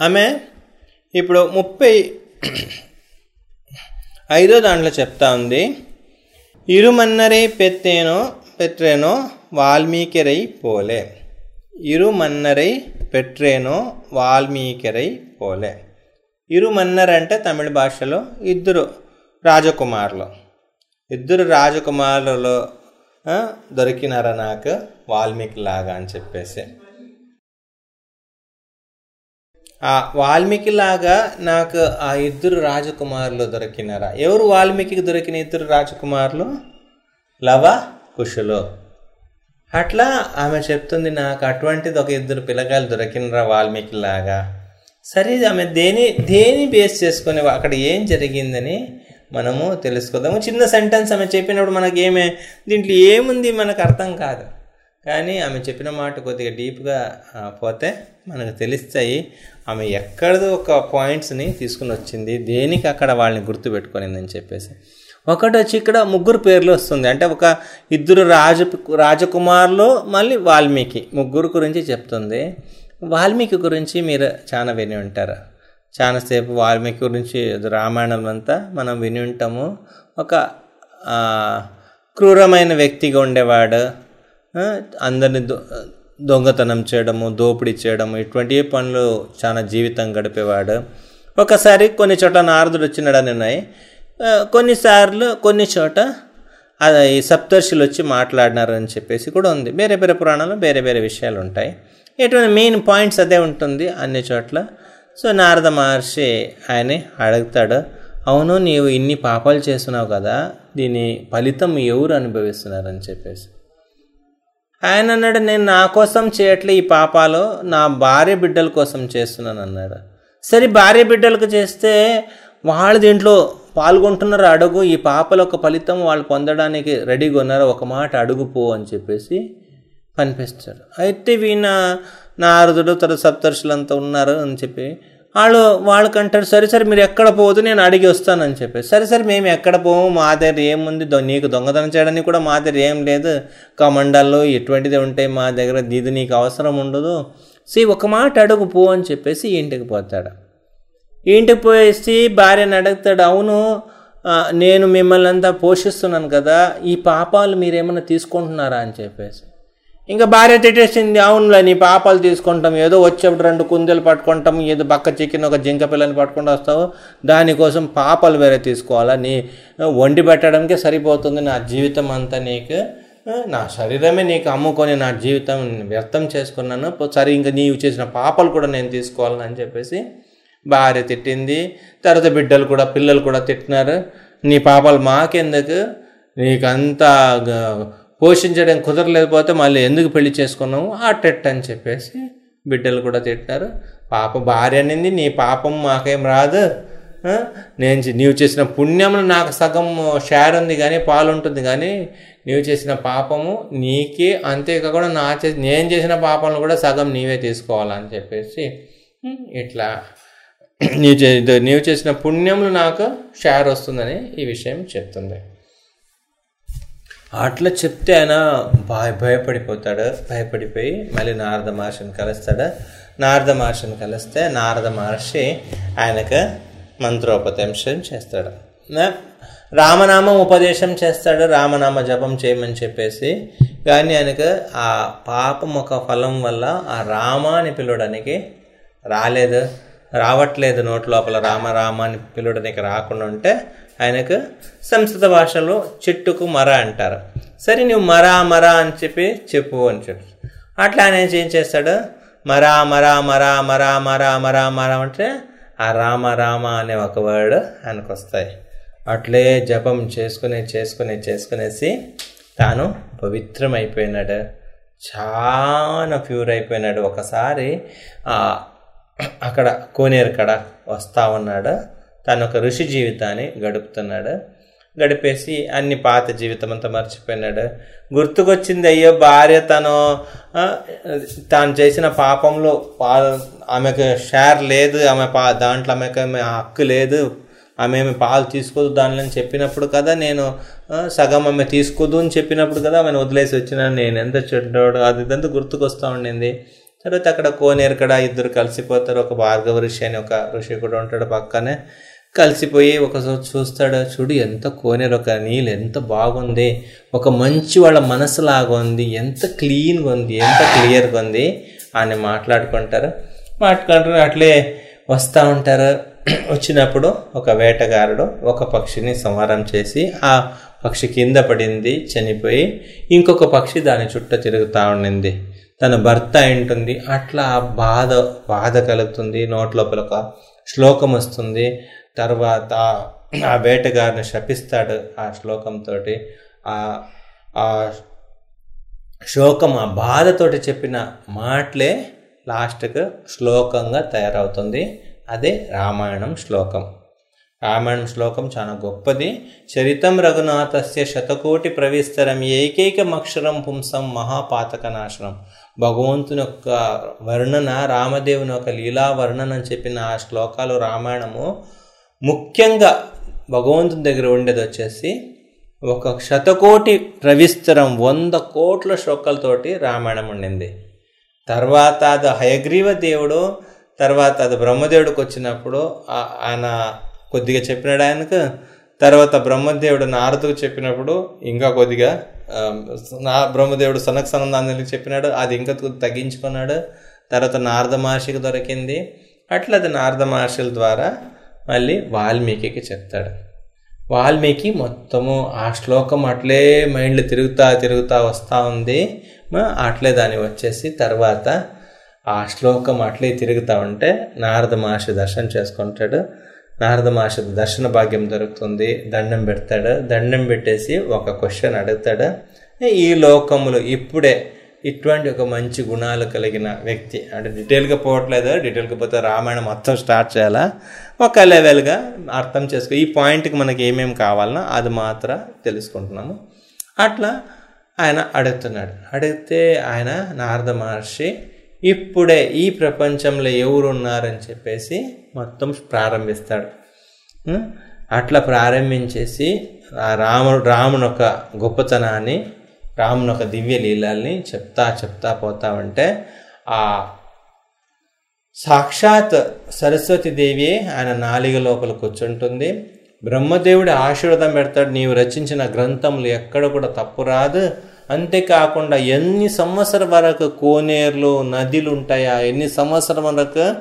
ఆమె ఇప్పుడు ముప్పై ఐదో దాంట్లో చెప్తా ఉంది. ఇరుమన్నరై పెత్తేనో పెట్రేనో వాల్మీకిరై పోలే. ఇరుమన్నరై పెట్రేనో వాల్మీకిరై పోలే. ఇరుమన్నర్ అంటే తమిళ భాషలో ఇద్దరు రాజకుమారులు. ఇద్దరు రాజకుమారులు దొరికినారా నాకు? వాల్మీకి లాగా అని చెప్పేసి. ఆ వాల్మీకి లాగా నాకు ఆ ఇద్దరు రాజకుమారులు దొరికినారా? ఎవరు వాల్మీకి దొరికిన ఇద్దరు రాజకుమారులు? లవ కుషులు అట్లా ఆమె చెప్తుంది నాకు అటువంటిది ఒక ఇద్దరు పిల్లకాయలు దొరికినరా వాల్మీకి లాగా సరే ఆమె దేని దేని బేస్ చేసుకొని అక్కడ ఏం జరిగిందని మనము తెలుసుకుందాము. చిన్న సెంటెన్స్ ఆమె చెప్పినప్పుడు మనకి ఏమే దీంట్లో ఏముంది మనకు అర్థం కాదు. కానీ ఆమె చెప్పిన మాట కొద్దిగా డీప్గా పోతే మనకు తెలుస్తాయి. ఆమె ఎక్కడదో ఒక పాయింట్స్ని తీసుకుని వచ్చింది. దేనికి అక్కడ వాళ్ళని గుర్తుపెట్టుకునిందని చెప్పేసి. ఒకటి వచ్చి ఇక్కడ ముగ్గురు పేర్లు వస్తుంది. అంటే ఒక ఇద్దరు రాజు రాజకుమారులు మళ్ళీ వాల్మీకి ముగ్గురు గురించి చెప్తుంది. వాల్మీకి గురించి మీరు చాలా విని ఉంటారు. చాలాసేపు వాల్మీకి గురించి రామాయణం అంతా మనం విని ఉంటాము. ఒక క్రూరమైన వ్యక్తిగా ఉండేవాడు. అందరిని దొంగతనం చేయడము దోపిడీ చేయడము ఇటువంటి పనులు చాలా జీవితం గడిపేవాడు. ఒకసారి కొన్ని చోట నారదుడు వచ్చినాడని ఉన్నాయి. కొన్నిసార్లు కొన్ని చోట అది ఈ సప్తర్షులు వచ్చి మాట్లాడినారని చెప్పేసి కూడా ఉంది. వేరే వేరే పురాణాలు వేరే వేరే విషయాలు ఉంటాయి. ఎటువంటి మెయిన్ పాయింట్స్ అదే ఉంటుంది అన్ని చోట్ల. సో నారద మహర్షి ఆయనే అడుగుతాడు అవును నీవు ఇన్ని పాపాలు చేస్తున్నావు కదా దీని ఫలితం ఎవరు అనుభవిస్తున్నారని చెప్పేసి. ఆయన అన్నాడు నేను నా కోసం చేయట్లే ఈ పాపాలు నా భార్య బిడ్డల కోసం చేస్తున్నాను అన్నాడు. సరే భార్య బిడ్డలకు చేస్తే వాళ్ళు దీంట్లో పాల్గొంటున్నారు అడుగు ఈ పాపల ఒక ఫలితం వాళ్ళు పొందడానికి రెడీగా ఉన్నారు ఒక మాట అడుగు పో అని చెప్పేసి కనిపిస్తాడు అయితే వీణ నారదుడు తన సప్తర్షులంతా ఉన్నారు అని చెప్పి వాళ్ళు వాళ్ళకంటారు సరే సరే మీరు ఎక్కడ పోదు నేను అడిగి వస్తానని చెప్పి సరే సరే మేము ఎక్కడ పోము మా దగ్గర ఏముంది దొ- నీకు దొంగతనం చేయడానికి కూడా మా దగ్గర ఏం లేదు కమండాల్లో ఎటువంటిది ఉంటాయి మా దగ్గర ఇది నీకు అవసరం ఉండదు. సి ఒక మాట అడుగు పో అని చెప్పేసి ఇంటికి పోతాడు. ఇంటికి పోయేసి భార్యను అడుగుతాడు అవును నేను మిమ్మల్ని అంతా పోషిస్తున్నాను కదా ఈ పాపాలు మీరేమైనా తీసుకుంటున్నారా? అని చెప్పేసి. ఇంకా భార్య తిట్టేసింది అవునులే నీ పాపాలు తీసుకుంటాం. ఏదో వచ్చేప్పుడు రెండు కుందేలు పట్టుకుంటాం. ఏదో బక్క చికెన్ ఒక జింక పిల్లని పట్టుకుంటూ వస్తావు. దానికోసం పాపాలు వేరే తీసుకోవాలా? నీ వండి పెట్టడానికే సరిపోతుంది నా జీవితం అంతా నీకు. నా శరీరమే నీకు అమ్ముకొని నా జీవితం వ్యర్థం చేసుకున్నాను. సరే ఇంకా నీవు చేసిన పాపాలు కూడా నేను తీసుకోవాలని అని చెప్పేసి భార్య తిట్టింది. తర్వాత బిడ్డలు కూడా పిల్లలు కూడా తిట్టినారు. నీ పాపాలు మాకెందుకు? నీకంతా పోషించడం కుదరలేకపోతే మళ్ళీ ఎందుకు పెళ్ళి చేసుకున్నాము అట్టెట్ అని చెప్పేసి బిడ్డలు కూడా తిట్టారు. పాప భార్య అనేది నీ పాపం మాకేం రాదు. నేను నీవు చేసిన పుణ్యము నాకు సగం షేర్ ఉంది కానీ పాలు ఉంటుంది కానీ నీవు చేసిన పాపము నీకే అంతేకాకుండా నా చే నేను చేసిన పాపంలో కూడా సగం నీవే తీసుకోవాలని చెప్పేసి ఇట్లా నీవు చే నీవు చేసిన పుణ్యములు నాకు షేర్ వస్తుందని ఈ విషయం చెప్తుంది. అట్లా చెప్తే ఆయన భయ భయపడిపోతాడు. భయపడిపోయి మళ్ళీ నారద మహర్షిని కలుస్తాడు. నారద మహర్షిని కలిస్తే నారద మహర్షి ఆయనకు మంత్రోపదేశం చేస్తాడు. రామనామం ఉపదేశం చేస్తాడు. రామనామ జపం చేయమని చెప్పేసి కానీ ఆయనకు ఆ పాపం ఒక ఫలం వల్ల ఆ రామ అని పిలవడానికి రాలేదు. రావట్లేదు నోటి లోపల రామ రామ అని పిలవడానికి రాకుండా ఉంటే ఆయనకు సంస్కృత భాషలో చెట్టుకు మర అంటారు. సరే నువ్వు మరా మరా అని చెప్పి చెప్పు అని చెప్పి. అట్లా ఆయన ఏం చేస్తాడు? మరా మరా మరా మరా మరా మరా మరా అంటే ఆ రామ రామ అనే ఒక వర్డ్ ఆయనకు వస్తాయి. అట్లే జపం చేసుకుని చేసుకుని చేసుకునేసి తాను పవిత్రమైపోయినాడు. చాలా ప్యూర్ అయిపోయినాడు. ఒకసారి అక్కడ కోనేరు కడ వస్తా ఉన్నాడు. తను ఒక ఋషి జీవితాన్ని గడుపుతున్నాడు. గడిపేసి అన్ని పాత జీవితం అంతా మర్చిపోయినాడు. గుర్తుకొచ్చింది అయ్యో భార్య తను తాను చేసిన పాపంలో ఆమెకు షేర్ లేదు ఆమె పా దాంట్లో ఆమెకు ఆమె హక్కు లేదు ఆమె ఏమి పాలు తీసుకోదు దానిలో అని చెప్పినప్పుడు కదా నేను సగం ఆమె తీసుకోదు అని చెప్పినప్పుడు కదా ఆమెను వదిలేసి వచ్చిన నేను. ఎంత చెడ్డోడు అది ఇదంతా గుర్తుకొస్తూ ఉండింది. తర్వాత అక్కడ కోనేరు కడ ఇద్దరు కలిసిపోతారు. ఒక భార్గవ ఋషి అని ఒక ఋషి కూడా ఉంటాడు పక్కనే. కలిసిపోయి ఒకసారి చూస్తాడు చూడు ఎంత కోనేరు ఒక నీళ్ళు ఎంత బాగుంది. ఒక మంచి వాళ్ళ మనసులాగా ఉంది. ఎంత క్లీన్గా ఉంది ఎంత క్లియర్గా ఉంది. అని మాట్లాడుకుంటారు. మాట్లాడుకుంటారు అట్లే వస్తూ ఉంటారు. వచ్చినప్పుడు ఒక వేటగారుడు ఒక పక్షిని సంహారం చేసి ఆ పక్షి కింద పడింది చనిపోయి ఇంకొక పక్షి దాని చుట్టూ తిరుగుతూ ఉండింది. తన భర్త ఉంటుంది అట్లా ఆ బాధ బాధ కలుగుతుంది నోట్లోపల ఒక శ్లోకం వస్తుంది. తర్వాత ఆ వేటగారిని శపిస్తాడు ఆ శ్లోకంతో ఆ శోకం ఆ బాధతోటి చెప్పిన మాటలే లాస్ట్కు శ్లోకంగా తయారవుతుంది. అదే రామాయణం శ్లోకం. రామాయణం శ్లోకం చాలా గొప్పది. చరితం రఘునాథస్య శతకోటి ప్రవిస్తరం ఏకైకమక్షరం పుంసం మహాపాతక నాశనం భగవంతుని యొక్క వర్ణన రామదేవుని యొక్క లీలా వర్ణన అని చెప్పిన ఆ శ్లోకాలు రామాయణము ముఖ్యంగా భగవంతుని దగ్గర ఉండేది వచ్చేసి ఒక శతకోటి ప్రవిస్తరం వంద కోట్ల శ్లోకాలతోటి రామాయణం ఉండింది. తర్వాత అది హయగ్రీవ దేవుడు తర్వాత అది బ్రహ్మదేవుడికి వచ్చినప్పుడు ఆయన కొద్దిగా చెప్పినాడు ఆయనకు. తర్వాత బ్రహ్మదేవుడు నారదుకు చెప్పినప్పుడు ఇంకా కొద్దిగా నా బ్రహ్మదేవుడు సనక సనందానికి చెప్పినాడు అది ఇంకా తగ్గించుకున్నాడు. తర్వాత నారద మహర్షికి దొరికింది. అట్లా అది నారద మహర్షుల ద్వారా మళ్ళీ వాల్మీకి చెప్తాడు. వాల్మీకి మొత్తము ఆ శ్లోకం అట్లే మైండ్లో తిరుగుతా తిరుగుతా వస్తూ ఉంది. అట్లే దాన్ని వచ్చేసి తర్వాత ఆ శ్లోకం అట్లే తిరుగుతూ ఉంటే నారద మహర్షి దర్శనం చేసుకుంటాడు. నారద మహర్షి దర్శన భాగ్యం దొరుకుతుంది. దండం పెడతాడు. దండం పెట్టేసి ఒక క్వశ్చన్ అడుగుతాడు. ఈ లోకములు ఇప్పుడే ఇటువంటి ఒక మంచి గుణాలు కలిగిన వ్యక్తి అంటే డీటెయిల్గా పోవట్లేదు. డీటెయిల్గా పోతే రామాయణం మొత్తం స్టార్ట్ చేయాలా? ఒక లెవెల్గా అర్థం చేసుకో ఈ పాయింట్కి మనకి ఏమేమి కావాలన్నా అది మాత్రం తెలుసుకుంటున్నాము. అట్లా ఆయన అడుగుతున్నాడు. అడిగితే ఆయన నారద మహర్షి ఇప్పుడే ఈ ప్రపంచంలో ఎవరు ఉన్నారని చెప్పేసి మొత్తం ప్రారంభిస్తాడు. అట్లా ప్రారంభించేసి ఆ రాముడు రాముని ఒక గొప్పతనాన్ని రాముని ఒక దివ్య లీలల్ని చెప్తా చెప్తా పోతా ఉంటే ఆ సాక్షాత్ సరస్వతీదేవి ఆయన నాలుగ లోపల కూర్చుంటుంది. బ్రహ్మదేవుడి ఆశీర్వాదం పెడతాడు. నీవు రచించిన గ్రంథములు ఎక్కడ కూడా తప్పు రాదు. అంతేకాకుండా ఎన్ని సంవత్సరం వరకు కోనేరులు నదులు ఉంటాయా ఎన్ని సంవత్సరం వరకు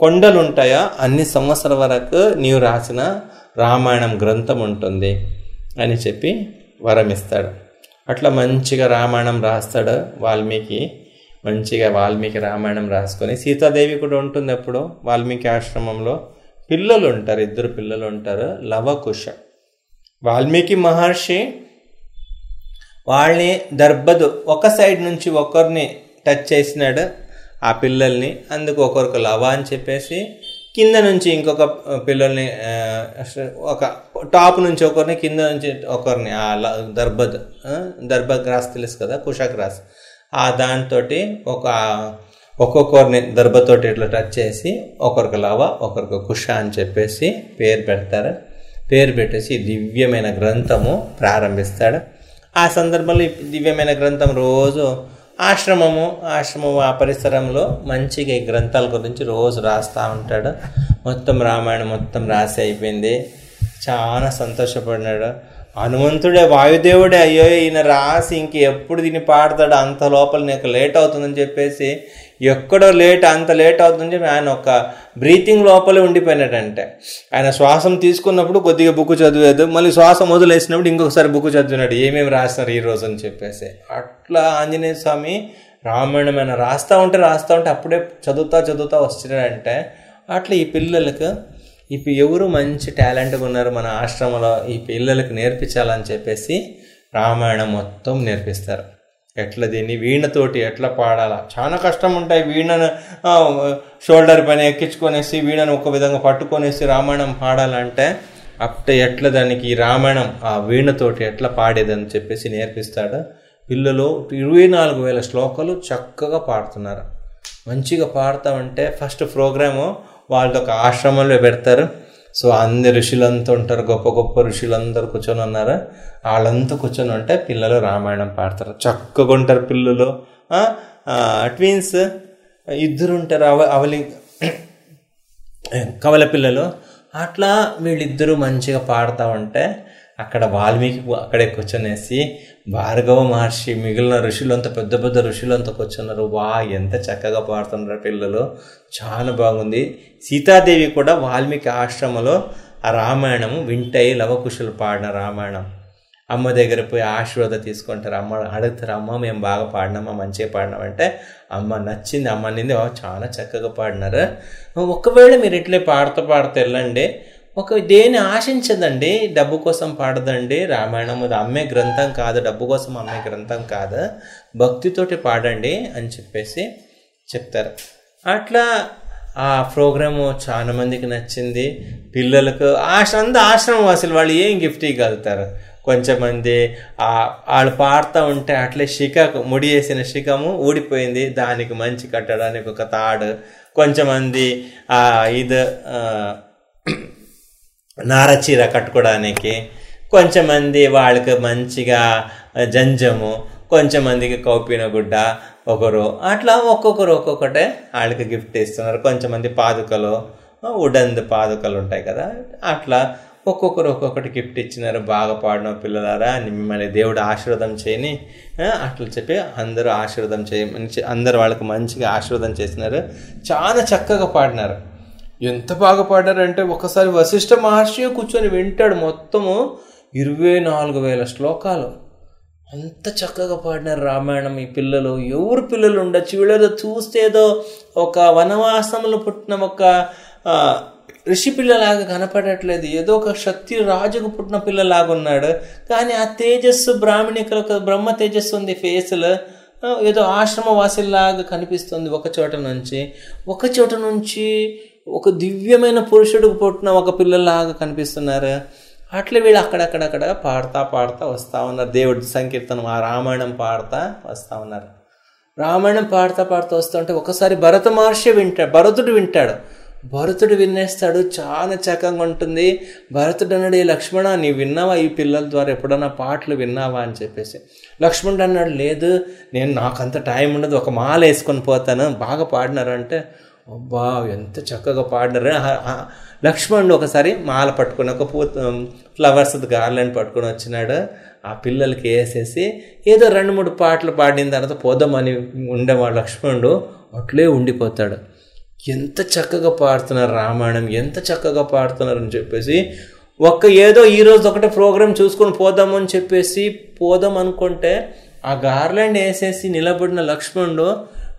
కొండలు ఉంటాయా అన్ని సంవత్సరం వరకు నీవు రాసిన రామాయణం గ్రంథం ఉంటుంది అని చెప్పి వరమిస్తాడు. అట్లా మంచిగా రామాయణం రాస్తాడు వాల్మీకి మంచిగా వాల్మీకి రామాయణం రాసుకొని సీతాదేవి కూడా ఉంటుంది అప్పుడు వాల్మీకి ఆశ్రమంలో. పిల్లలు ఉంటారు ఇద్దరు పిల్లలు ఉంటారు లవకుశ. వాల్మీకి మహర్షి వాళ్ళని దర్బదు ఒక సైడ్ నుంచి ఒకరిని టచ్ చేసినాడు ఆ పిల్లల్ని. అందుకు ఒకరికి లవ అని చెప్పేసి కింద నుంచి ఇంకొక పిల్లల్ని ఒక టాప్ నుంచి ఒకరిని కింద నుంచి ఒకరిని ఆ దర్బద్ దర్బద్ గ్రాస్ తెలుసు కదా కుష గ్రాస్. ఆ దాంతో ఒక ఒక్కొక్కరిని దర్భతోటి ఇట్లా టచ్ చేసి ఒకరికి లవ ఒకరికి కుష అని చెప్పేసి పేరు పెడతారు. పేరు పెట్టేసి దివ్యమైన గ్రంథము ప్రారంభిస్తాడు. ఆ సందర్భంలో దివ్యమైన గ్రంథం రోజు ఆశ్రమము ఆశ్రమం ఆ పరిసరంలో మంచిగా ఈ గ్రంథాల గురించి రోజు రాస్తూ ఉంటాడు. మొత్తం రామాయణం మొత్తం రాసి అయిపోయింది. చాలా సంతోషపడినాడు. హనుమంతుడే వాయుదేవుడే అయ్యో ఈయన రాసి ఇంక ఎప్పుడు దీన్ని పాడతాడు? అంత లోపల నీకు లేట్ అవుతుందని చెప్పేసి ఎక్కడో లేట్ అంత లేట్ అవుతుందని చెప్పి ఆయన ఒక బ్రీతింగ్ లోపలే ఉండిపోయినాడంటే. ఆయన శ్వాసం తీసుకున్నప్పుడు కొద్దిగా బుక్ చదివేది మళ్ళీ శ్వాసం వదిలేసినప్పుడు ఇంకొకసారి బుక్ చదివినాడు ఏమేమి రాస్తారు ఈరోజు అని చెప్పేసి. అట్లా ఆంజనేయ స్వామి రామాయణం ఆయన రాస్తూ ఉంటే రాస్తూ ఉంటే అప్పుడే చదువుతా చదువుతా వస్తున్నాడంటే అట్లా ఈ పిల్లలకు ఇప్పుడు ఎవరు మంచి టాలెంట్గా ఉన్నారు మన ఆశ్రమంలో ఈ పిల్లలకు నేర్పించాలని చెప్పేసి రామాయణం మొత్తం నేర్పిస్తారు. ఎట్లా దీన్ని వీణతోటి ఎట్లా పాడాలా? చాలా కష్టం ఉంటాయి వీణను షోల్డర్ పైన ఎక్కించుకొనేసి వీణను ఒక విధంగా పట్టుకొనేసి రామాయణం పాడాలంటే అప్పుడే ఎట్లా దానికి రామాయణం ఆ వీణతోటి ఎట్లా పాడేదని చెప్పేసి నేర్పిస్తాడు. పిల్లలు ఇరవై నాలుగు వేల శ్లోకాలు చక్కగా పాడుతున్నారు. మంచిగా పాడతామంటే ఫస్ట్ ప్రోగ్రాము వాళ్ళతో ఒక ఆశ్రమంలో పెడతారు. సో అన్ని ఋషులంతా ఉంటారు గొప్ప గొప్ప ఋషులందరూ కూర్చొని ఉన్నారు? వాళ్ళంతా కూర్చొని ఉంటే పిల్లలు రామాయణం పాడతారు. చక్కగా ఉంటారు పిల్లలు. ట్వీన్స్ ఇద్దరు ఉంటారు అవ అవలి కవల పిల్లలు. అట్లా వీళ్ళిద్దరూ మంచిగా పాడుతూ ఉంటే అక్కడ వాల్మీకి అక్కడే కూర్చొనేసి భార్గవ మహర్షి మిగిలిన ఋషులంతా పెద్ద పెద్ద ఋషులంతా కూర్చున్నారు. వా ఎంత చక్కగా పాడుతున్నారు పిల్లలు. చాలా బాగుంది. సీతాదేవి కూడా వాల్మీకి ఆశ్రమంలో ఆ రామాయణం వింటాయి లవకుశులు పాడిన రామాయణం. అమ్మ దగ్గర పోయి ఆశీర్వాద తీసుకుంటారు. అమ్మ అడుగుతారు అమ్మ మేము బాగా పాడినామా మంచిగా పాడినామంటే అమ్మ నచ్చింది అమ్మ నింది చాలా చక్కగా పాడినారు. ఒకవేళ మీరు ఇట్లే పాడుతూ పాడుతూ వెళ్ళండి ఒక దేని ఆశించదండి డబ్బు కోసం పాడదండి రామాయణం అమ్మే గ్రంథం కాదు డబ్బు కోసం అమ్మే గ్రంథం కాదు భక్తితోటి పాడండి అని చెప్పేసి చెప్తారు. అట్లా ఆ ప్రోగ్రాము చాలా మందికి నచ్చింది. పిల్లలకు ఆశ అంత ఆశ్రమం అసలు వాళ్ళు ఏం గిఫ్ట్ ఇవ్వగలుగుతారు? కొంచెం మంది వాళ్ళు పాడుతూ ఉంటే అట్లే శిఖకు ముడి వేసిన శిఖము ఊడిపోయింది. దానికి మంచి కట్టడానికి ఒక తాడు. కొంచెమంది ఇది నారచీర కట్టుకోవడానికి కొంచెమంది వాళ్ళకి మంచిగా జంజము కొంచెమందికి కౌపిన గుడ్డ ఒకరు అట్లా ఒక్కొక్కరు ఒక్కొక్కటే వాళ్ళకి గిఫ్ట్ ఇస్తున్నారు. కొంచెమంది పాదుకలు ఉడంది పాదుకలు ఉంటాయి కదా అట్లా ఒక్కొక్కరు ఒక్కొక్కటి గిఫ్ట్ ఇచ్చినారు. బాగా పాడిన పిల్లలారా మిమ్మల్ని దేవుడు ఆశీర్వాదం చేయని అట్లా చెప్పి అందరూ ఆశీర్వాదం చేయ మంచి అందరు వాళ్ళకి మంచిగా ఆశీర్వాదం చేసినారు చాలా చక్కగా పాడినారు. ఎంత బాగా పాడారంటే ఒకసారి వశిష్ఠ మహర్షి కూర్చొని వింటాడు మొత్తము ఇరవై నాలుగు వేల శ్లోకాలు. అంత చక్కగా పాడినారు రామాయణం ఈ పిల్లలు. ఎవరు పిల్లలు ఉండొచ్చు? వీళ్ళలో చూస్తే ఏదో ఒక వనవాసంలో పుట్టిన ఒక ఋషి పిల్లలాగా కనపడట్లేదు. ఏదో ఒక శక్తి రాజుకు పుట్టిన పిల్లలాగా ఉన్నాడు. కానీ ఆ తేజస్సు బ్రాహ్మణికలకు బ్రహ్మ తేజస్సు ఉంది ఫేస్లో. ఏదో ఆశ్రమవాసిలాగా కనిపిస్తుంది ఒక చోట నుంచి. ఒక చోట నుంచి ఒక దివ్యమైన పురుషుడికి పుట్టిన ఒక పిల్లలాగా కనిపిస్తున్నారు. అట్లా వీళ్ళు అక్కడక్కడక్కడ పాడుతా పాడుతా వస్తూ ఉన్నారు. దేవుడి సంకీర్తనం ఆ రామాయణం పాడుతా వస్తూ ఉన్నారు. రామాయణం పాడుతా పాడుతూ వస్తుంటే ఒకసారి భరత మహర్షి వింటాడు భరతుడు వింటాడు. భరతుడు వినేస్తాడు చాలా చక్కగా ఉంటుంది. భరతుడు అన్నాడు ఏ లక్ష్మణ నీ విన్నావా? ఈ పిల్లల ద్వారా ఎప్పుడన్నా పాటలు విన్నావా? అని చెప్పేసి. లక్ష్మణుడు అన్నాడు లేదు నేను నాకంత టైం ఉండదు ఒక మాల వేసుకొని పోతాను. బాగా పాడినారంటే అబ్బా ఎంత చక్కగా పాడినారు. లక్ష్మణుడు ఒకసారి మాల పట్టుకుని ఒక పూ ఫ్లవర్స్ గార్లెండ్ పట్టుకొని వచ్చినాడు. ఆ పిల్లలకి వేసేసి ఏదో రెండు మూడు పాటలు పాడిన తర్వాత పోదామని ఉండేవాడు లక్ష్మణుడు. అట్లే ఉండిపోతాడు. ఎంత చక్కగా పాడుతున్నారు రామాయణం ఎంత చక్కగా పాడుతున్నారు అని చెప్పేసి ఒక్క ఏదో ఈరోజు ఒకటే ప్రోగ్రామ్ చూసుకొని పోదాము అని చెప్పేసి పోదాం అనుకుంటే ఆ గార్లెండ్ వేసేసి నిలబడిన లక్ష్మణుడు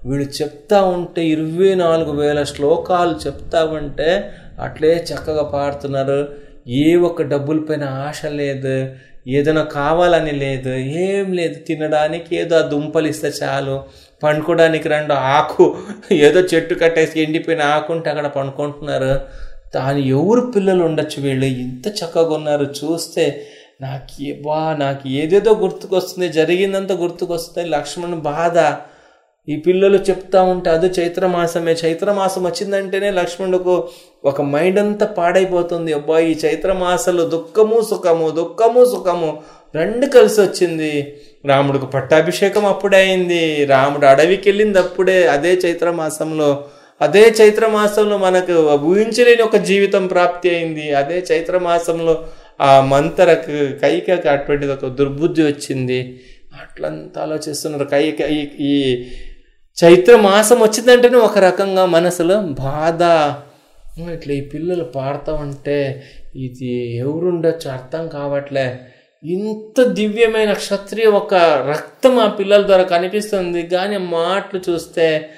వీళ్ళు చెప్తా ఉంటే ఇరవై నాలుగు వేల శ్లోకాలు చెప్తా ఉంటే అట్లే చక్కగా పాడుతున్నారు. ఏ ఒక్క డబ్బులపైన ఆశ లేదు. ఏదైనా కావాలని లేదు. ఏం లేదు. తినడానికి ఏదో ఆ దుంపలు ఇస్తే చాలు. పండుకోవడానికి రెండు ఆకు ఏదో చెట్టు కట్టేసి ఎండిపోయిన ఆకు ఉంటే అక్కడ పండుకుంటున్నారు. దాని ఎవరు పిల్లలు ఉండొచ్చు వీళ్ళు? ఇంత చక్కగా ఉన్నారు. చూస్తే నాకు బా నాకు ఏదేదో గుర్తుకొస్తుంది. జరిగిందంతా గుర్తుకొస్తుంది. లక్ష్మణ్ బాధ. ఈ పిల్లలు చెప్తా ఉంటే అది చైత్రమాసమే. చైత్రమాసం వచ్చిందంటేనే లక్ష్మణుడుకు ఒక మైండ్ అంతా పాడైపోతుంది. అబ్బా ఈ చైత్రమాసంలో దుఃఖము సుఖము దుఃఖము సుఖము రెండు కలిసి వచ్చింది. రాముడికి పట్టాభిషేకం అప్పుడే అయింది. రాముడు అడవికి వెళ్ళింది అప్పుడే. అదే చైత్రమాసంలో అదే చైత్రమాసంలో మనకు ఊహించలేని ఒక జీవితం ప్రాప్తి అయింది. అదే చైత్రమాసంలో ఆ మంతరకు కైకకు అటువంటిది ఒక దుర్బుద్ధి వచ్చింది. అట్లంతా ఆలోచిస్తున్నారు. కై ఈ చైత్ర మాసం వచ్చిందంటేనే ఒక రకంగా మనసులో బాధ. ఇట్లా ఈ పిల్లలు పాడుతూ ఉంటే ఇది ఎవరుండొచ్చు? అర్థం కావట్లే. ఇంత దివ్యమైన క్షత్రియ ఒక రక్తం ఆ పిల్లల ద్వారా కనిపిస్తుంది. కానీ మాటలు చూస్తే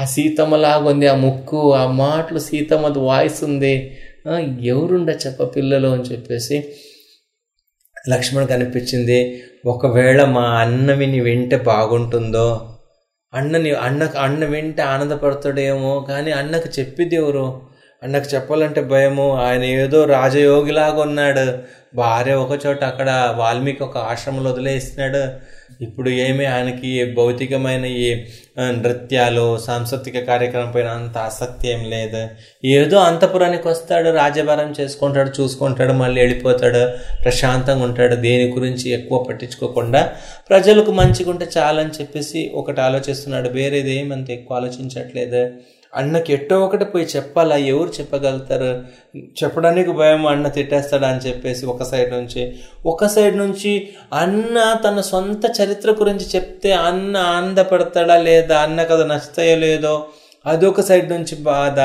ఆ సీతమ్మలాగా ఉంది ఆ ముక్కు ఆ మాటలు సీతమ్మది వాయిస్ ఉంది. ఎవరుండ చెప్ప పిల్లలు అని చెప్పేసి లక్ష్మణ్ కనిపించింది. ఒకవేళ మా అన్న విని వింటే బాగుంటుందో? అన్నని అన్న అన్న వింటే ఆనందపడతాడేమో కానీ అన్నకు చెప్పిద్ది ఎవరు? అన్నకు చెప్పాలంటే భయము. ఆయన ఏదో రాజయోగిలాగా ఉన్నాడు. భార్య ఒక చోట అక్కడ వాల్మీకి ఒక ఆశ్రమంలో వదిలేస్తున్నాడు ఇప్పుడు ఏమి ఆయనకి భౌతికమైన ఈ నృత్యాలు సాంస్కృతిక కార్యక్రమం పైన అంత ఆసక్తి ఏం లేదు. ఏదో అంతపురానికి వస్తాడు రాజభారం చేసుకుంటాడు చూసుకుంటాడు మళ్ళీ వెళ్ళిపోతాడు ప్రశాంతంగా ఉంటాడు. దేని గురించి ఎక్కువ పట్టించుకోకుండా ప్రజలకు మంచిగా ఉంటే చాలని చెప్పేసి ఒకటి ఆలోచిస్తున్నాడు. వేరేది ఏమంత ఎక్కువ ఆలోచించట్లేదు. అన్నకి ఎట్టో ఒకటి పోయి చెప్పాలా? ఎవరు చెప్పగలుగుతారు? చెప్పడానికి భయం అన్న తిట్టేస్తాడా అని చెప్పేసి ఒక సైడ్ నుంచి. ఒక సైడ్ నుంచి అన్న తన సొంత చరిత్ర గురించి చెప్తే అన్న ఆనందపడతాడా లేదా? అన్న కథ నచ్చుతాయో లేదో? అదొక సైడ్ నుంచి బాధ.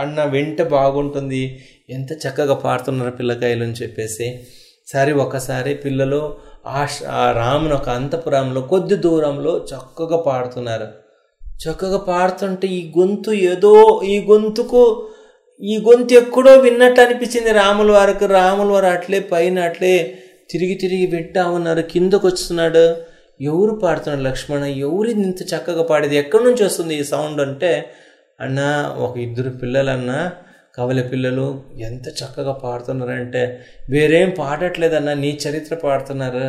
అన్న వెంట బాగుంటుంది. ఎంత చక్కగా పాడుతున్నారు పిల్లకాయలు అని చెప్పేసి. సరే ఒకసారి పిల్లలు ఆ ఆ రాముని ఒక అంతపురంలో కొద్ది దూరంలో చక్కగా పాడుతున్నారు. చక్కగా పాడుతుంటే ఈ గొంతు ఏదో ఈ గొంతుకు ఈ గొంతు ఎక్కడో విన్నట్టు అనిపించింది రాముల వారికి. రాముల వారు అట్లే పైన అట్లే తిరిగి తిరిగి వింటా ఉన్నారు. కిందకు వస్తున్నాడు. ఎవరు పాడుతున్నాడు లక్ష్మణ? ఎవరు ఇంత చక్కగా పాడేది? ఎక్కడి నుంచి వస్తుంది ఈ సౌండ్ అంటే అన్న ఒక ఇద్దరు పిల్లలన్నా కవల పిల్లలు ఎంత చక్కగా పాడుతున్నారంటే వేరేం పాడట్లేదన్నా నీ చరిత్ర పాడుతున్నారు.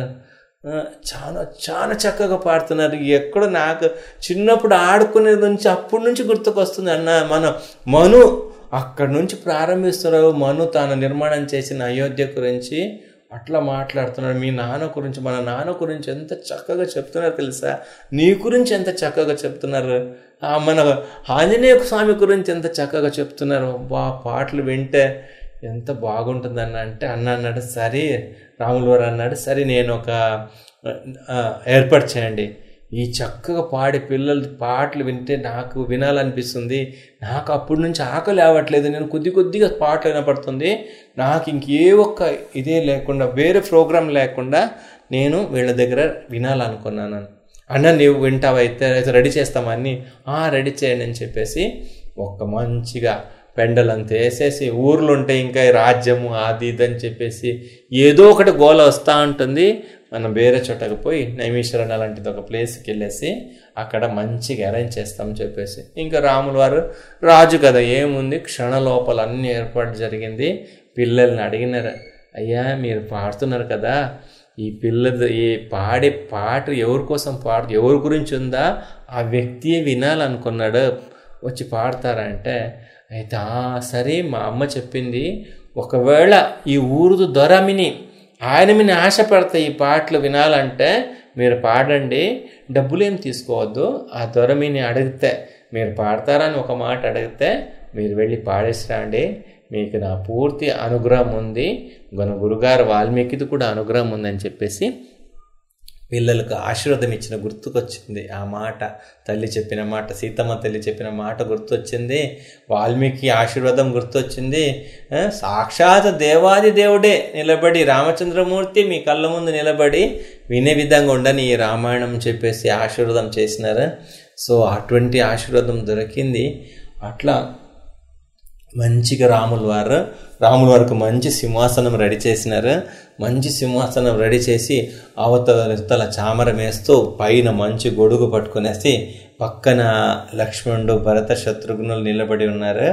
చాలా చాలా చక్కగా పాడుతున్నారు. ఎక్కడో నాకు చిన్నప్పుడు ఆడుకునే నుంచి అప్పటి నుంచి గుర్తుకొస్తుంది అన్న మన మను. అక్కడి నుంచి ప్రారంభిస్తున్నారు మను తాను నిర్మాణం చేసిన అయోధ్య గురించి. అట్లా మాట్లాడుతున్నాడు మీ నాన్న గురించి మన నాన్న గురించి ఎంత చక్కగా చెప్తున్నారు తెలుసా? నీ గురించి ఎంత చక్కగా చెప్తున్నారు? మన ఆంజనేయ స్వామి గురించి ఎంత చక్కగా చెప్తున్నారు? బా పాటలు వింటే ఎంత బాగుంటుందన్న అంటే అన్న అన్నాడు సరే రాములు వారు అన్నాడు సరే నేను ఒక ఏర్పాటు చేయండి. ఈ చక్కగా పాడే పిల్లలు పాటలు వింటే నాకు వినాలనిపిస్తుంది. నాకు అప్పటి నుంచి ఆకలి అవ్వట్లేదు నేను కొద్ది కొద్దిగా పాటలు వినపడుతుంది. నాకు ఇంకే ఒక్క ఇదే లేకుండా వేరే ప్రోగ్రాం లేకుండా నేను వీళ్ళ దగ్గర వినాలనుకున్నాను. అన్న నీవు వింటావైతే అయితే రెడీ చేస్తామని రెడీ చేయండి అని చెప్పేసి ఒక మంచిగా పెండలంతా వేసేసి ఊర్లు ఉంటే ఇంకా రాజ్యము అది ఇది అని చెప్పేసి ఏదో ఒకటి గోల వస్తూ ఉంటుంది. మనం వేరే చోటకు పోయి నైమీశ్వరన్ అలాంటిది ఒక ప్లేస్కి వెళ్ళేసి అక్కడ మంచిగా అరేంజ్ చేస్తాం చెప్పేసి. ఇంకా రాముల వారు రాజు కదా ఏముంది? క్షణ లోపల అన్ని ఏర్పాటు జరిగింది. పిల్లల్ని అడిగినారు అయ్యా మీరు పాడుతున్నారు కదా ఈ పిల్లది ఈ పాడే పాట ఎవరి కోసం పాడు ఎవరి గురించి ఉందా? ఆ వ్యక్తియే వినాలనుకున్నాడు. వచ్చి పాడతారంటే అయితే "ఆ, సరే మా అమ్మ చెప్పింది. ఒకవేళ ఈ ఊరుదు దొరమిని ఆయన మీద ఆశ ఈ పాటలు వినాలంటే మీరు పాడండి. డబ్బులు తీసుకోవద్దు. ఆ దొరమిని అడిగితే మీరు పాడతారని ఒక మాట అడిగితే మీరు వెళ్ళి పాడేసి రండి. మీకు నా పూర్తి అనుగ్రహం ఉంది. మన గురుగారు వాల్మీకిది కూడా అనుగ్రహం ఉందని చెప్పేసి పిల్లలకు ఆశీర్వాదం ఇచ్చిన గుర్తుకొచ్చింది. ఆ మాట తల్లి చెప్పిన మాట సీతమ్మ తల్లి చెప్పిన మాట గుర్తొచ్చింది. వాల్మీకి ఆశీర్వాదం గుర్తొచ్చింది. సాక్షాత్ దేవాది దేవుడే నిలబడి రామచంద్రమూర్తి మీ కళ్ళ ముందు నిలబడి వినే విధంగా ఉండని ఈ రామాయణం చెప్పేసి ఆశీర్వాదం చేసినారు. సో అటువంటి ఆశీర్వాదం దొరికింది. అట్లా మంచిగా రాముల వారు రాముల వారికి మంచి సింహాసనం రెడీ చేసినారు. మంచి సింహాసనం రెడీ చేసి అవతల చామరం వేస్తూ పైన మంచి గొడుగు పట్టుకునేసి పక్కన లక్ష్మణుడు భరత శత్రుఘ్నులు నిలబడి ఉన్నారు.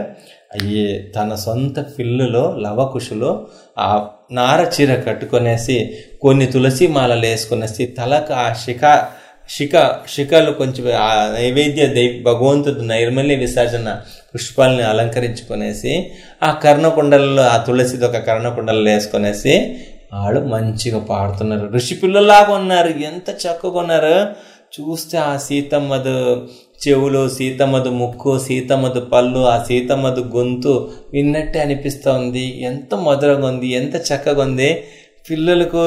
అయ్యి తన సొంత పిల్లులో లవకుశులో ఆ నార చీర కట్టుకునేసి కొన్ని తులసి మాలలు వేసుకునేసి తలకు ఆ శిఖ శిఖ శిఖలు కొంచెం ఆ నైవేద్య దై భగవంతుడు నైర్మల్య విసర్జన పుష్పాలని అలంకరించుకొనేసి ఆ కర్ణకుండలలో ఆ తులసిది ఒక కర్ణకుండలు వేసుకొనేసి వాళ్ళు మంచిగా పాడుతున్నారు. ఋషి పిల్లలాగా ఉన్నారు. ఎంత చక్కగా ఉన్నారు. చూస్తే ఆ సీతమ్మదు చెవులు సీతమ్మదు ముక్కు సీతమ్మదు పళ్ళు ఆ సీతమ్మదు గొంతు విన్నట్టే అనిపిస్తోంది. ఎంత మధురంగా ఉంది ఎంత చక్కగా ఉంది. పిల్లలకు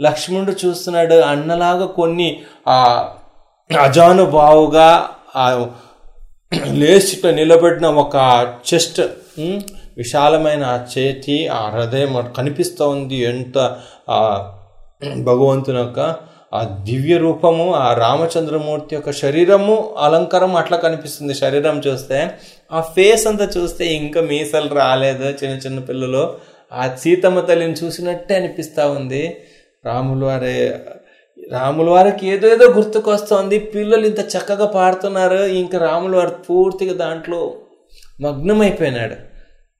లక్ష్మణుడు చూస్తున్నాడు. అన్నలాగా కొన్ని ఆ అజానుభావుగా ఆ లేచిట నిలబడిన ఒక చెస్ట్ విశాలమైన ఆ చేతి ఆ హృదయం కనిపిస్తూ ఉంది. ఎంత ఆ భగవంతుని యొక్క ఆ దివ్య రూపము ఆ రామచంద్రమూర్తి యొక్క శరీరము అలంకారం అట్లా కనిపిస్తుంది. శరీరం చూస్తే ఆ ఫేస్ అంతా చూస్తే ఇంకా మీసలు రాలేదు. చిన్న చిన్న పిల్లలు ఆ సీతమ్మ తల్లిని చూసినట్టే అనిపిస్తూ ఉంది. రాములు వారే రాముల వారికి ఏదో ఏదో గుర్తుకొస్తోంది. పిల్లలు ఇంత చక్కగా పాడుతున్నారు. ఇంకా రాముల వారు పూర్తిగా దాంట్లో మగ్నమైపోయినాడు.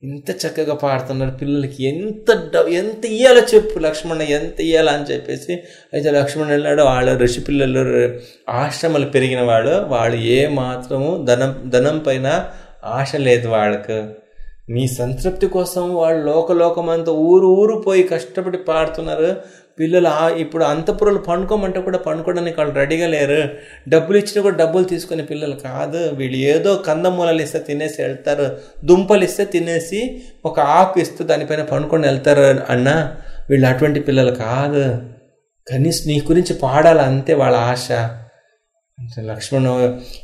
ఇంత చక్కగా పాడుతున్నారు పిల్లలకి. ఎంత డ- ఎంత ఇయ్యాలో చెప్పు లక్ష్మణ ఎంత ఇయ్యాలో అని చెప్పేసి అయితే లక్ష్మణ్ వెళ్ళాడు. వాళ్ళ ఋషి పిల్లలు ఆశ్రమాలు పెరిగిన వాడు వాళ్ళు ఏ మాత్రము ధనం ధనం పైన ఆశ లేదు వాళ్ళకు. మీ సంతృప్తి కోసం వాళ్ళు లోకలోకమంతా ఊరు ఊరు పోయి కష్టపడి పాడుతున్నారు. పిల్లలు ఇప్పుడు అంతపురాలు పండుకోమంటే కూడా పండుకోవడానికి వాళ్ళు రెడీగా లేరు. డబ్బులు ఇచ్చినా కూడా డబ్బులు తీసుకునే పిల్లలు కాదు. వీళ్ళు ఏదో కందమూలలు ఇస్తే తినేసి వెళ్తారు. దుంపలు ఇస్తే తినేసి ఒక ఆకు ఇస్తే దానిపైన పండుకొని వెళ్తారు అన్న. వీళ్ళు అటువంటి పిల్లలు కాదు. కనీసం నీ గురించి పాడాలి అంతే వాళ్ళ ఆశ. లక్ష్మణ్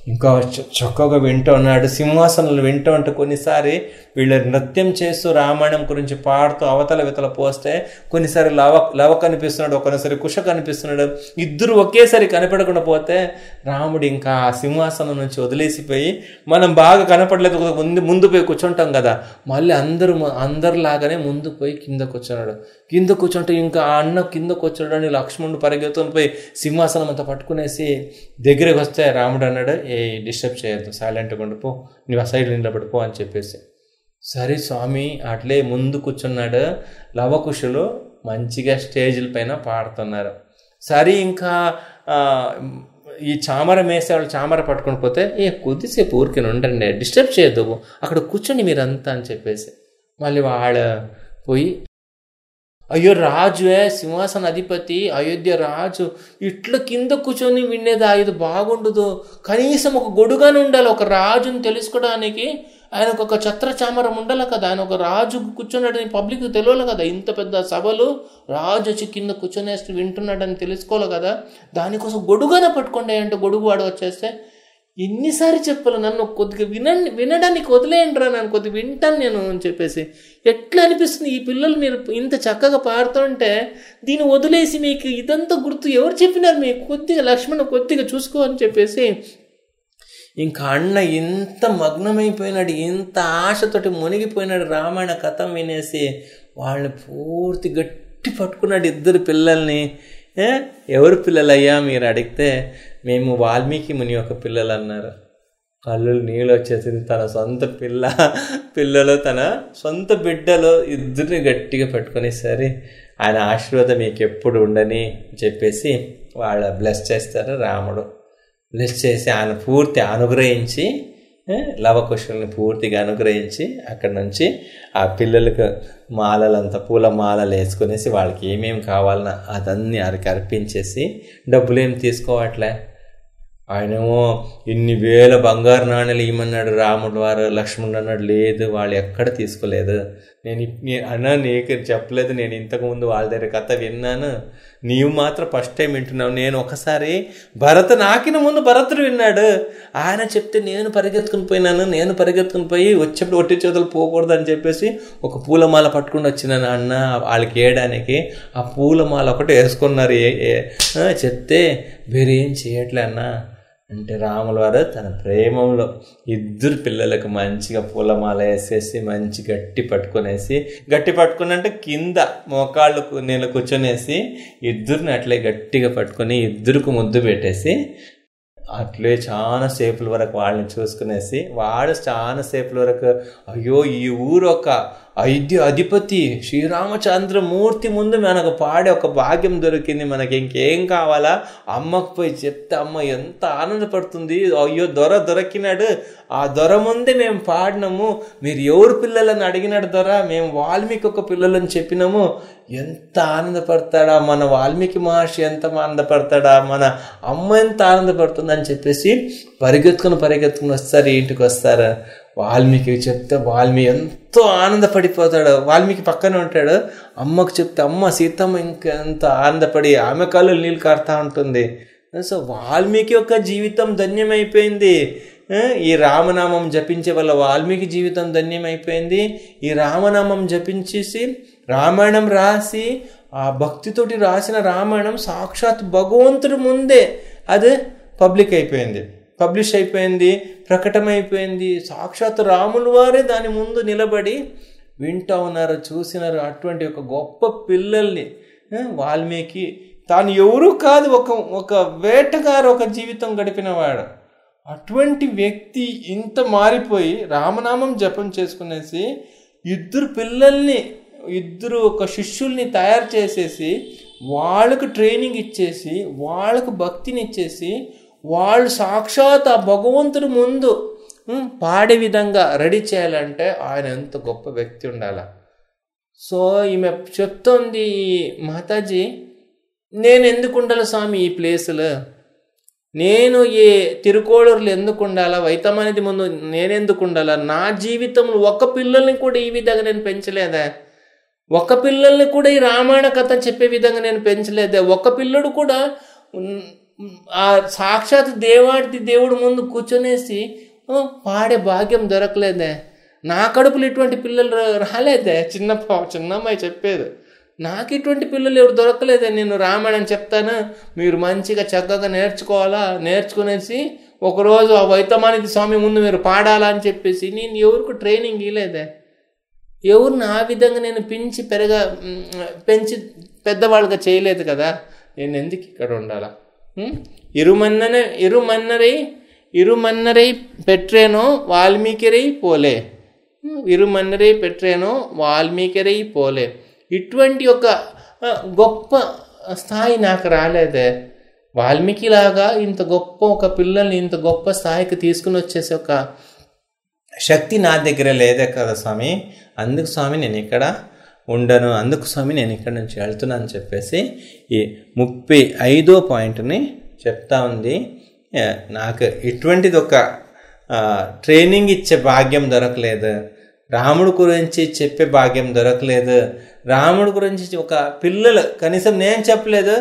ఇంకా చ- చక్కగా వింటూ ఉన్నాడు. సింహాసనంలో వింటూ ఉంటే కొన్నిసారి వీళ్ళు నృత్యం చేస్తూ రామాయణం గురించి పాడుతూ అవతల వితల పోస్తే కొన్నిసారి లవ లవ కనిపిస్తున్నాడు ఒకసారి కుష కనిపిస్తున్నాడు. ఇద్దరు ఒకేసారి కనపడకుండా పోతే రాముడు ఇంకా ఆ సింహాసనం నుంచి వదిలేసిపోయి మనం బాగా కనపడలేదు ముందు ముందు పోయి కూర్చుంటాం కదా. మళ్ళీ అందరూ అందరిలాగానే ముందు పోయి కింద కూర్చున్నాడు. కింద కూర్చుంటే ఇంకా ఆ అన్న కింద కూర్చోడని లక్ష్మణుడు పరిగెత్తుని పోయి సింహాసనం అంతా పట్టుకునేసి దగ్గరికి వస్తే రాముడు అన్నాడు ఏ డిస్టర్బ్ చేయొద్దు సైలెంట్గా ఉండిపో నువ్వు ఆ సైడ్ నిలబడిపో అని చెప్పేసి. సరే స్వామి అట్లే ముందు కూర్చున్నాడు. లవకుశులు మంచిగా స్టేజ్ల పైన పాడుతున్నారు. సరే ఇంకా ఈ చామర మేసే వాళ్ళు చామర పట్టుకొని పోతే ఏ కొద్దిసేపు ఊరికి ఉండండి డిస్టర్బ్ చేయొద్దు అక్కడ కూర్చోండి మీరంతా అని చెప్పేసి. మళ్ళీ వాళ్ళు పోయి అయ్యో రాజువే సింహాసన అధిపతి అయోధ్య రాజు ఇట్లా కింద కూర్చొని వినేదా ఇది బాగుండదు. కనీసం ఒక గొడుగానే ఉండాలి ఒక రాజుని తెలుసుకోవడానికి ఆయనకు ఒక ఛత్రచామరం ఉండాలి కదా ఆయన ఒక రాజు కూర్చున్నాడని పబ్లిక్ తెలియాలి కదా. ఇంత పెద్ద సభలు రాజు వచ్చి కింద కూర్చొని వింటున్నాడని తెలుసుకోవాలి కదా. దానికోసం గొడుగానే పట్టుకోండి అంటే గొడుగు వాడు వచ్చేస్తే ఎన్నిసార్లు చెప్పాలి నన్ను కొద్దిగా వినండి వినడానికి వదిలేయండి రా నన్ను కొద్దిగా వింటాను నేను అని చెప్పేసి. ఎట్లా అనిపిస్తుంది ఈ పిల్లలు మీరు ఇంత చక్కగా పాడుతుంటే దీన్ని వదిలేసి మీకు ఇదంతా గుర్తు ఎవరు చెప్పినారు మీకు కొద్దిగా లక్ష్మణ్ కొద్దిగా చూసుకో అని చెప్పేసి. ఇంకా అన్న ఇంత మగ్నమైపోయినాడు ఇంత ఆశతోటి మునిగిపోయినాడు రామాయణ కథ వినేసి. వాళ్ళని పూర్తి గట్టి పట్టుకున్నాడు ఇద్దరు పిల్లల్ని. ఎవరు పిల్లలయ్యా మీరు అడిగితే? మేము వాల్మీకి ముని యొక్క పిల్లలు అన్నారు. కళ్ళు నీళ్ళు వచ్చేసింది. తన సొంత పిల్ల పిల్లలు తన సొంత బిడ్డలో ఇద్దరిని గట్టిగా పట్టుకొని సరే ఆయన ఆశీర్వాదం మీకు ఎప్పుడు ఉండని చెప్పేసి వాళ్ళ బ్లెస్ చేస్తారు రాముడు. బ్లెస్ చేసి ఆయన పూర్తి అనుగ్రహించి ఏ, లవకుశుల్ని పూర్తిగా అనుగ్రహించి అక్కడ నుంచి ఆ పిల్లలకు మాలలంతా పూల మాలలు వేసుకునేసి వాళ్ళకి ఏమేమి కావాలన్నా అదన్నీ వారికి అర్పించేసి డబ్బులు ఏం తీసుకోవట్లే. ఆయనేమో ఇన్ని వేల బంగారు నాణ్యాలు ఇవ్వమన్నాడు రాముడు వారు లక్ష్మణుడు అన్నాడు లేదు వాళ్ళు ఎక్కడ తీసుకోలేదు. నేను అన్నా నీకు చెప్పలేదు నేను ఇంతకుముందు వాళ్ళ దగ్గర కథ విన్నాను. నీవు మాత్రం ఫస్ట్ టైం వింటున్నావు. నేను ఒకసారి భరత నాకిన ముందు భరతుడు విన్నాడు. ఆయన చెప్తే నేను పరిగెత్తుకుని పోయినాను. నేను పరిగెత్తుకుని పోయి వచ్చేప్పుడు ఒట్టి చేతులు పోకూడదు అని చెప్పేసి ఒక పూలమాల పట్టుకుని వచ్చినాను అన్న వాళ్ళకి వేయడానికి ఆ పూలమాల ఒకటి వేసుకున్నారు ఏ చెప్తే వేరేం చేయట్లే అన్నా. అంటే రాముల వారు తన ప్రేమంలో ఇద్దరు పిల్లలకు మంచిగా పూలమాల వేసేసి మంచి గట్టి పట్టుకునేసి గట్టి పట్టుకుని అంటే కింద మోకాళ్ళు నేను కూర్చొనేసి ఇద్దరిని అట్లే గట్టిగా పట్టుకొని ఇద్దరికి ముద్దు పెట్టేసి అట్లే చాలా సేపుల వరకు వాళ్ళని చూసుకునేసి వాడు చాలా సేపుల వరకు అయ్యో ఈ ఊరు ఒక ఐద్య అధిపతి శ్రీరామచంద్రమూర్తి ముందు మనకు పాడే ఒక భాగ్యం దొరికింది. మనకి ఇంకేం కావాలా? అమ్మకు పోయి చెప్తే అమ్మ ఎంత ఆనందపడుతుంది. అయ్యో దొర దొరికినాడు. ఆ దొర ముందే మేము పాడినాము. మీరు ఎవరు పిల్లలని అడిగినాడు దొర? మేము వాల్మీకి ఒక పిల్లలని చెప్పినాము. ఎంత ఆనందపడతాడా? మన వాల్మీకి మహర్షి ఎంత ఆనందపడతాడా? మన అమ్మ ఎంత ఆనందపడుతుందని చెప్పేసి పరిగెత్తుకుని పరిగెత్తుకుని వస్తారు. ఇంటికి వస్తారు. వాల్మీకి చెప్తే వాల్మీకి ఎంతో ఆనందపడిపోతాడు. వాల్మీకి పక్కనే ఉంటాడు. అమ్మకు చెప్తే అమ్మ సీతమ్మ ఇంకెంత ఆనందపడి ఆమె కాళ్ళు నీళ్ళు కారుతూ ఉంటుంది. సో వాల్మీకి యొక్క జీవితం ధన్యమైపోయింది. ఈ రామనామం జపించే వల్ల వాల్మీకి జీవితం ధన్యమైపోయింది. ఈ రామనామం జపించేసి రామాయణం రాసి ఆ భక్తితోటి రాసిన రామాయణం సాక్షాత్ భగవంతుడి ముందే అది పబ్లిక్ అయిపోయింది. పబ్లిష్ అయిపోయింది ప్రకటమైపోయింది. సాక్షాత్ రాములు వారే దాని ముందు నిలబడి వింటా ఉన్నారు చూసినారు అటువంటి ఒక గొప్ప పిల్లల్ని. వాల్మీకి. తాను ఎవరు కాదు ఒక ఒక వేటగారు ఒక జీవితం గడిపినవాడు అటువంటి వ్యక్తి ఇంత మారిపోయి రామనామం జపం చేసుకునేసి ఇద్దరు పిల్లల్ని ఇద్దరు ఒక శిష్యుల్ని తయారు చేసేసి వాళ్ళకు ట్రైనింగ్ ఇచ్చేసి వాళ్ళకు భక్తిని ఇచ్చేసి వాళ్ళు సాక్షాత్ ఆ భగవంతుడి ముందు పాడే విధంగా రెడీ చేయాలంటే ఆయన ఎంత గొప్ప వ్యక్తి ఉండాల. సో ఈమె చెప్తోంది ఈ మాతాజీ నేను ఎందుకు ఉండాలి స్వామి ఈ ప్లేసులో? నేను ఈ తిరుకోడూరులు ఎందుకు ఉండాలా? వైతం అనేది ముందు నేనెందుకు ఉండాలా? నా జీవితంలో ఒక పిల్లల్ని కూడా ఈ విధంగా నేను పెంచలేదా? ఒక పిల్లల్ని కూడా ఈ రామాయణ కథ చెప్పే విధంగా నేను పెంచలేదే? ఒక పిల్లడు కూడా ఆ సాక్షాత్ దేవాడి దేవుడు ముందు కూర్చొనేసి పాడే భాగ్యం దొరకలేదే. నా కడుపులు ఇటువంటి పిల్లలు రాలేదే. చిన్న చిన్న అమ్మాయి చెప్పేది. నాకు ఇటువంటి పిల్లలు ఎవరు దొరకలేదే. నేను రామాయణం చెప్తాను. మీరు మంచిగా చక్కగా నేర్చుకోవాలా? నేర్చుకునేసి ఒకరోజు ఆ వైతమానిది స్వామి ముందు మీరు పాడాలా అని చెప్పేసి నేను ఎవరికి ట్రైనింగ్ ఇవ్వలేదే ఎవరిని ఆ విధంగా నేను పెంచి పెరగ పెంచి పెద్దవాళ్ళుగా చేయలేదు కదా. నేను ఎందుకు ఇక్కడ ఉండాలా? మ్? ఇరుమన్ననే ఇరుమన్నరై ఇరుమన్నరై పెట్రేనో వాల్మీకిరై పోలే. ఇరుమన్నరే ఇరుమన్నరై పెట్రేనో వాల్మీకిరై పోలే. ఇటువంటి ఒక గొప్ప స్థాయి నాకు రాలేదే. వాల్మీకిలాగా ఇంత గొప్ప ఒక పిల్లల్ని ఇంత గొప్ప స్థాయికి తీసుకుని వచ్చేసి ఒక శక్తి నా దగ్గర లేదే కదా స్వామి. అందుకు స్వామి నేను ఇక్కడ ఉండను. అందుకు స్వామి నేను ఇక్కడ నుంచి వెళ్తున్నాను అని చెప్పేసి ఈ ముప్పై ఐదో పాయింట్ని చెప్తా ఉంది. నాకు ఇటువంటిది ఒక ట్రైనింగ్ ఇచ్చే భాగ్యం దొరకలేదు. రాముడు గురించి చెప్పే భాగ్యం దొరకలేదు. రాముడు గురించి ఒక పిల్లలు కనీసం నేను చెప్పలేదు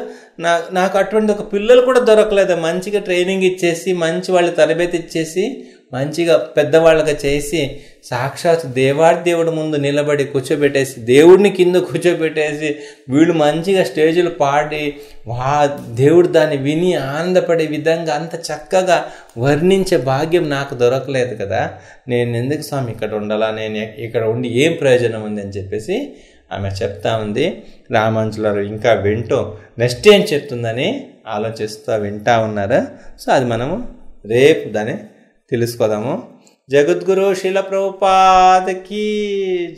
నా నాకు అటువంటి ఒక పిల్లలు కూడా దొరకలేదు. మంచిగా ట్రైనింగ్ ఇచ్చేసి మంచి వాళ్ళు తరబేతి ఇచ్చేసి మంచిగా పెద్దవాళ్ళగా చేసి సాక్షాత్ దేవాడి దేవుడి ముందు నిలబడి కూర్చోబెట్టేసి దేవుడిని కింద కూర్చోబెట్టేసి వీళ్ళు మంచిగా స్టేజీలు పాడి వా దేవుడు దాన్ని విని ఆనందపడే విధంగా అంత చక్కగా వర్ణించే భాగ్యం నాకు దొరకలేదు కదా. నేను ఎందుకు స్వామి ఇక్కడ ఉండాలా? నేను ఇక్కడ ఉండి ఏం ప్రయోజనం ఉంది అని చెప్పేసి ఆమె చెప్తా ఉంది. రామాంజులారు ఇంకా వింటూ నెక్స్ట్ ఏం చెప్తుందని ఆలోచిస్తూ వింటా ఉన్నారు? సో అది మనము రేపు దాన్ని తెలుసుకోదాము జగద్గురు శిల ప్రభుపాద కీ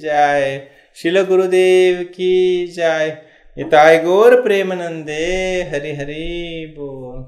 జాయ్ శిల గురుదేవ్ కీ జాయ్ నితాయ్ గోర ప్రేమనందే హరి హరి బోల్